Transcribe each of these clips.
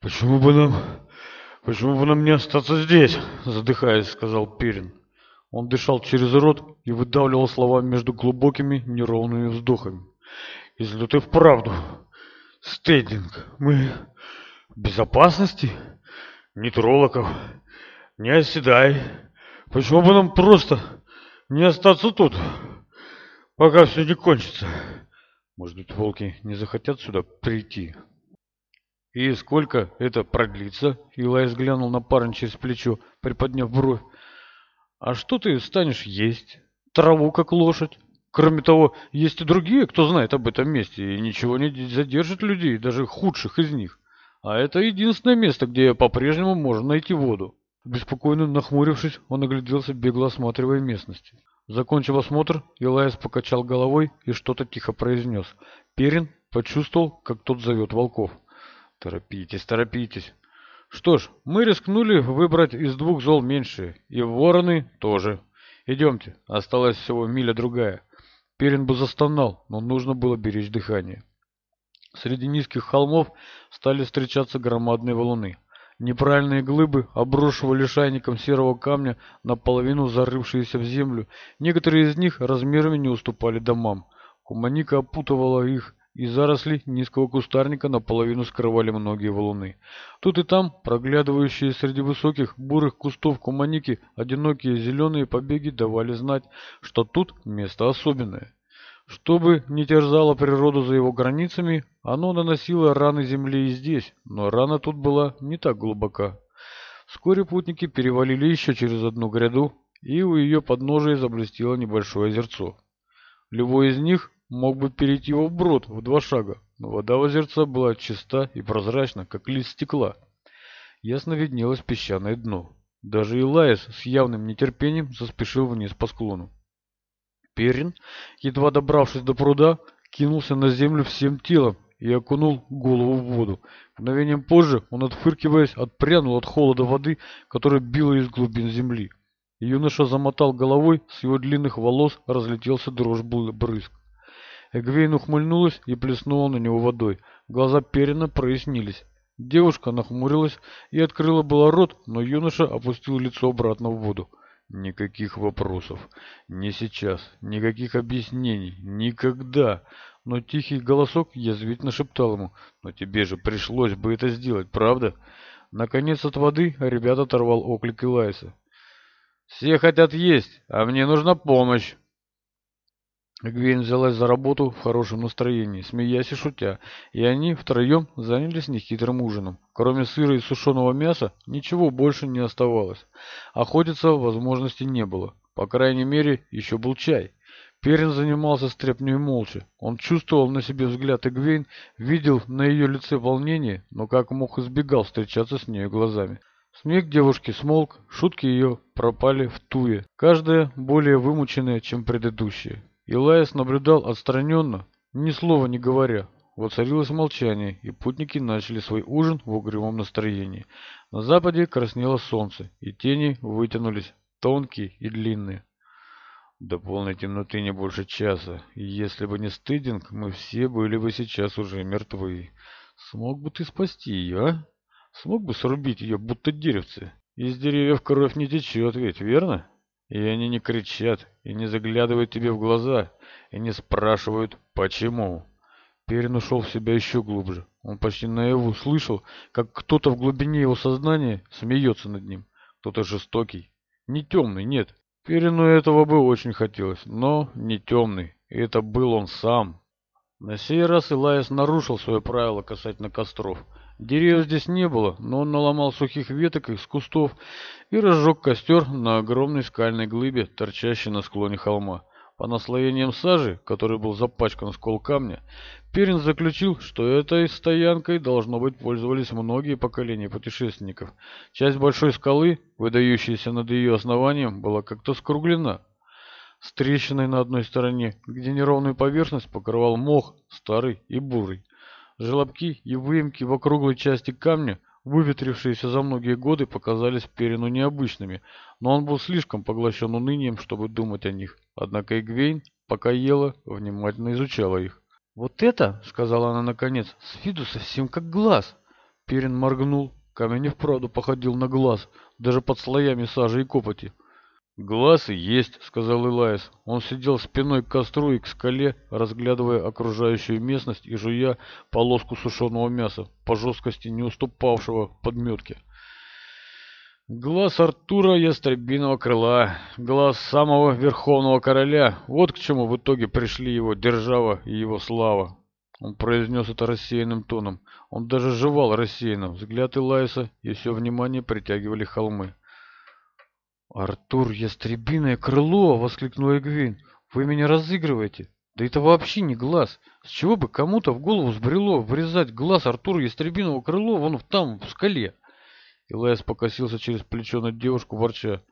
«Почему бы нам... почему бы нам не остаться здесь?» — задыхаясь, сказал Перин. Он дышал через рот и выдавливал слова между глубокими неровными вздохами. «Если ты вправду, Стейдинг, мы в безопасности? Ни троллоков, не оседай. Почему бы нам просто не остаться тут, пока все не кончится?» «Может быть, волки не захотят сюда прийти?» «И сколько это продлится?» Илай глянул на парня через плечо, приподняв бровь. «А что ты станешь есть? Траву, как лошадь? Кроме того, есть и другие, кто знает об этом месте, и ничего не задержит людей, даже худших из них. А это единственное место, где по-прежнему можно найти воду». Беспокойно нахмурившись, он огляделся, бегло осматривая местность. Закончив осмотр, Илайс покачал головой и что-то тихо произнес. Перин почувствовал, как тот зовет волков. Торопитесь, торопитесь. Что ж, мы рискнули выбрать из двух зол меньшее, и вороны тоже. Идемте, осталась всего миля другая. Перин бы застонал, но нужно было беречь дыхание. Среди низких холмов стали встречаться громадные валуны. Неправильные глыбы обрушивали шайником серого камня наполовину зарывшиеся в землю. Некоторые из них размерами не уступали домам. Куманика опутывала их, и заросли низкого кустарника наполовину скрывали многие валуны. Тут и там, проглядывающие среди высоких бурых кустов куманики, одинокие зеленые побеги давали знать, что тут место особенное. Чтобы не терзало природу за его границами, оно наносило раны земле и здесь, но рана тут была не так глубока. Вскоре путники перевалили еще через одну гряду, и у ее подножия заблестело небольшое озерцо. Любой из них мог бы перейти его брод в два шага, но вода в озерце была чиста и прозрачна, как лист стекла. Ясно виднелось песчаное дно. Даже Илаис с явным нетерпением заспешил вниз по склону. Перин, едва добравшись до пруда, кинулся на землю всем телом и окунул голову в воду. Мгновением позже он, отфыркиваясь, отпрянул от холода воды, которая била из глубин земли. Юноша замотал головой, с его длинных волос разлетелся дрожь брызг. Эгвейн ухмыльнулась и плеснула на него водой. Глаза Перина прояснились. Девушка нахмурилась и открыла было рот, но юноша опустил лицо обратно в воду. Никаких вопросов. Не сейчас. Никаких объяснений. Никогда. Но тихий голосок язвительно шептал ему. «Но тебе же пришлось бы это сделать, правда?» Наконец от воды ребят оторвал оклик Элайса. «Все хотят есть, а мне нужна помощь!» Гвин взялась за работу в хорошем настроении, смеясь и шутя, и они втроем занялись нехитрым ужином. Кроме сыра и сушеного мяса, ничего больше не оставалось. Охотиться возможности не было. По крайней мере, еще был чай. Перин занимался стряпней молча. Он чувствовал на себе взгляд Игвейн, видел на ее лице волнение, но как мог избегал встречаться с нею глазами. Смех девушки смолк, шутки ее пропали в туе, каждая более вымученная, чем предыдущая. Илаис наблюдал отстраненно, ни слова не говоря. Воцарилось молчание, и путники начали свой ужин в угрюмом настроении. На западе краснело солнце, и тени вытянулись, тонкие и длинные. До полной темноты не больше часа, и если бы не стыдинг, мы все были бы сейчас уже мертвы. Смог бы ты спасти ее, а? Смог бы срубить ее, будто деревце? Из деревьев кровь не течет ведь, верно? И они не кричат, и не заглядывают тебе в глаза, и не спрашивают «почему?». Перин ушел в себя еще глубже. Он почти наяву слышал, как кто-то в глубине его сознания смеется над ним. Кто-то жестокий. Не темный, нет. Перину этого бы очень хотелось, но не темный. И это был он сам. На сей раз Илайс нарушил свое правило касательно костров – Деревьев здесь не было, но он наломал сухих веток из кустов и разжег костер на огромной скальной глыбе, торчащей на склоне холма. По наслоениям сажи, который был запачкан скол камня, Перин заключил, что этой стоянкой, должно быть, пользовались многие поколения путешественников. Часть большой скалы, выдающаяся над ее основанием, была как-то скруглена, с трещиной на одной стороне, где неровную поверхность покрывал мох, старый и бурый желобки и выемки в округлой части камня, выветрившиеся за многие годы, показались Перину необычными, но он был слишком поглощен унынием, чтобы думать о них. Однако Игвейн, пока ела, внимательно изучала их. «Вот это, — сказала она наконец, — с виду совсем как глаз!» Перин моргнул. Камень и вправду походил на глаз, даже под слоями сажи и копоти. «Глаз и есть», — сказал Илаис. Он сидел спиной к костру и к скале, разглядывая окружающую местность и жуя полоску сушеного мяса, по жесткости не уступавшего подметке. Глаз Артура Ястребиного крыла, глаз самого Верховного Короля. Вот к чему в итоге пришли его держава и его слава. Он произнес это рассеянным тоном. Он даже жевал рассеянно. Взгляд Илайса и все внимание притягивали холмы артур ястребиное крыло воскликнул эгвин. Вы меня разыгрываете! Да это вообще не глаз! С чего бы кому-то в голову сбрело врезать глаз артура ястребиного крыло вон там в скале? Илайс покосился через плечо на девушку ворча.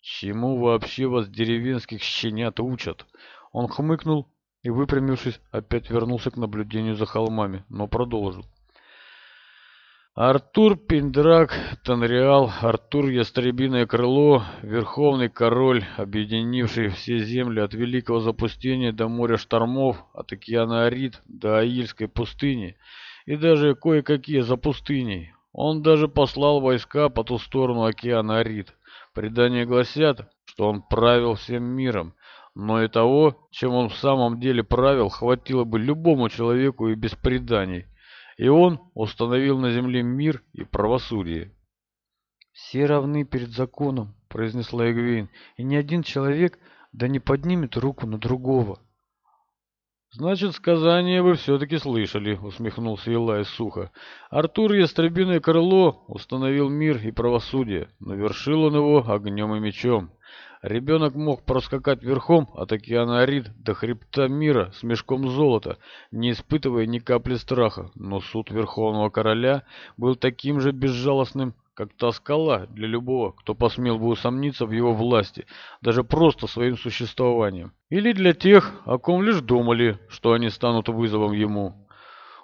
Чему вообще вас деревенских щенят учат? Он хмыкнул и, выпрямившись, опять вернулся к наблюдению за холмами, но продолжил. Артур Пиндрак Танреал, Артур Ястребиное Крыло, Верховный Король, объединивший все земли от Великого Запустения до моря штормов, от океана Арид до Аильской пустыни и даже кое-какие запустыней. Он даже послал войска по ту сторону океана Арид. Предания гласят, что он правил всем миром, но и того, чем он в самом деле правил, хватило бы любому человеку и без преданий и он установил на земле мир и правосудие. «Все равны перед законом», — произнесла Эгвейн, — «и ни один человек да не поднимет руку на другого». «Значит, сказание вы все-таки слышали», — усмехнулся Илай сухо. «Артур Ястребиное Крыло установил мир и правосудие, но вершил он его огнем и мечом. Ребенок мог проскакать верхом от океана Арид до хребта мира с мешком золота, не испытывая ни капли страха, но суд Верховного Короля был таким же безжалостным, как та скала для любого, кто посмел бы усомниться в его власти, даже просто своим существованием. Или для тех, о ком лишь думали, что они станут вызовом ему.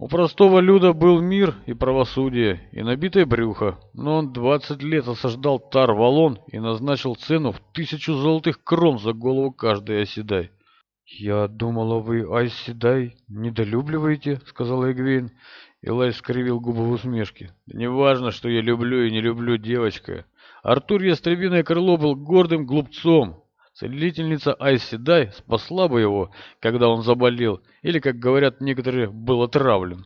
У простого Люда был мир и правосудие, и набитое брюхо, но он 20 лет осаждал Тар-Валон и назначил цену в тысячу золотых крон за голову каждой оседай. «Я думала, вы Айседай недолюбливаете», — сказала Эгвейн. Элай скривил губы в усмешке. «Да не что я люблю и не люблю, девочка. Артур Ястребиное Крыло был гордым глупцом, Целительница Айси Дай спасла бы его, когда он заболел, или, как говорят некоторые, был отравлен.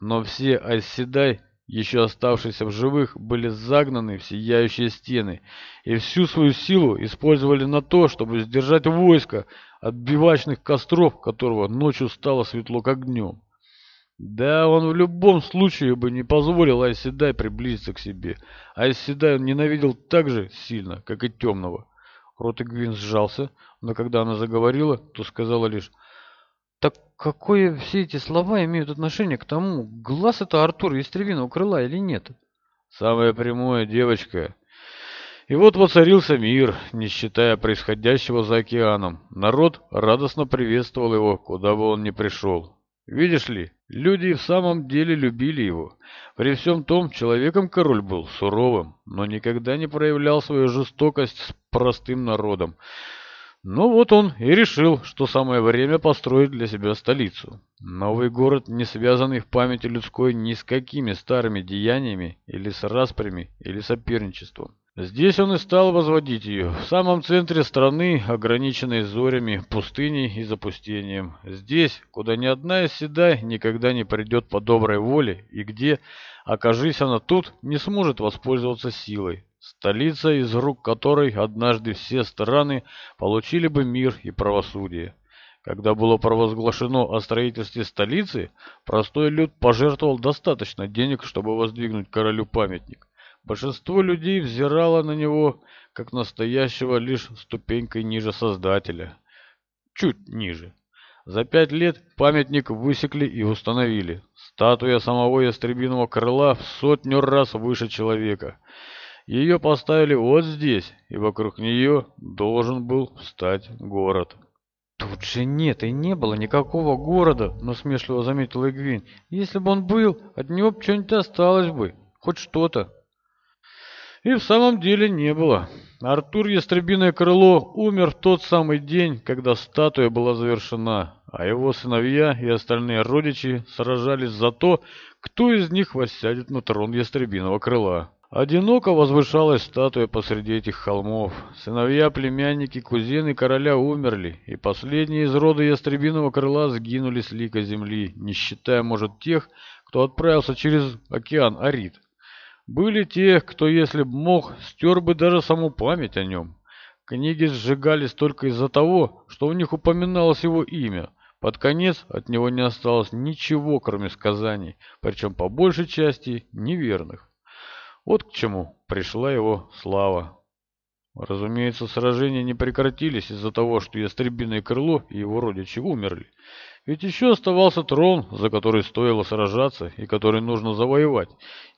Но все Айси Дай, еще оставшиеся в живых, были загнаны в сияющие стены и всю свою силу использовали на то, чтобы сдержать войско от бивачных костров, которого ночью стало светло как днем. Да, он в любом случае бы не позволил Айседай приблизиться к себе. Айседай он ненавидел так же сильно, как и Темного. Ротик Гвин сжался, но когда она заговорила, то сказала лишь «Так какое все эти слова имеют отношение к тому, глаз это Артур из Тревиного крыла или нет?» «Самое прямое, девочка. И вот воцарился мир, не считая происходящего за океаном. Народ радостно приветствовал его, куда бы он ни пришел. Видишь ли, люди в самом деле любили его. При всем том, человеком король был суровым, но никогда не проявлял свою жестокость с простым народом. Ну вот он и решил, что самое время построить для себя столицу. Новый город, не связанный в памяти людской ни с какими старыми деяниями, или с распрями, или соперничеством. Здесь он и стал возводить ее, в самом центре страны, ограниченной зорями, пустыней и запустением. Здесь, куда ни одна из седай никогда не придет по доброй воле, и где, окажись она тут, не сможет воспользоваться силой. Столица, из рук которой однажды все страны получили бы мир и правосудие. Когда было провозглашено о строительстве столицы, простой люд пожертвовал достаточно денег, чтобы воздвигнуть королю памятник. Большинство людей взирало на него, как настоящего лишь ступенькой ниже Создателя. Чуть ниже. За пять лет памятник высекли и установили. Статуя самого ястребиного крыла в сотню раз выше человека. Ее поставили вот здесь, и вокруг нее должен был встать город. «Тут же нет и не было никакого города», — насмешливо заметил Эгвин. «Если бы он был, от него бы что-нибудь осталось бы, хоть что-то». И в самом деле не было. Артур Ястребиное Крыло умер в тот самый день, когда статуя была завершена, а его сыновья и остальные родичи сражались за то, кто из них воссядет на трон Ястребиного Крыла. Одиноко возвышалась статуя посреди этих холмов. Сыновья, племянники, кузины короля умерли, и последние из рода ястребиного крыла сгинули с лика земли, не считая, может, тех, кто отправился через океан Арит. Были те, кто, если б мог, стер бы даже саму память о нем. Книги сжигались только из-за того, что в них упоминалось его имя. Под конец от него не осталось ничего, кроме сказаний, причем по большей части неверных. Вот к чему пришла его слава. Разумеется, сражения не прекратились из-за того, что Ястребиное крыло и его родичи умерли. Ведь еще оставался трон, за который стоило сражаться и который нужно завоевать.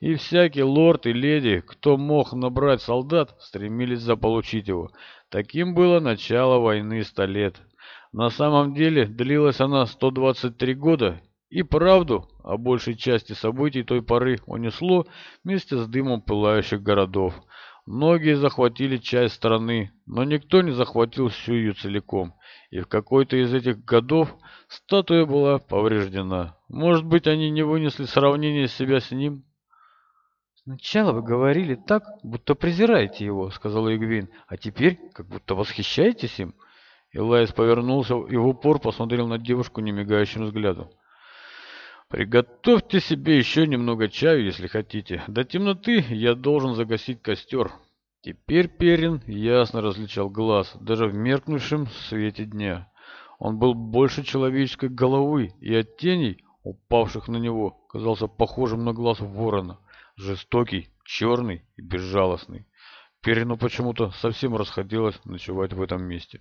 И всякий лорд и леди, кто мог набрать солдат, стремились заполучить его. Таким было начало войны ста лет. На самом деле длилась она 123 года, и правду о большей части событий той поры унесло вместе с дымом пылающих городов. Многие захватили часть страны, но никто не захватил всю ее целиком, и в какой-то из этих годов статуя была повреждена. Может быть, они не вынесли сравнение себя с ним? «Сначала вы говорили так, будто презираете его», — сказал Игвин, «а теперь как будто восхищаетесь им». Элайс повернулся и в упор посмотрел на девушку немигающим взглядом. Приготовьте себе еще немного чаю, если хотите. До темноты я должен загасить костер. Теперь Перин ясно различал глаз, даже в меркнувшем свете дня. Он был больше человеческой головы, и от теней, упавших на него, казался похожим на глаз ворона. Жестокий, черный и безжалостный. Перину почему-то совсем расходилось ночевать в этом месте.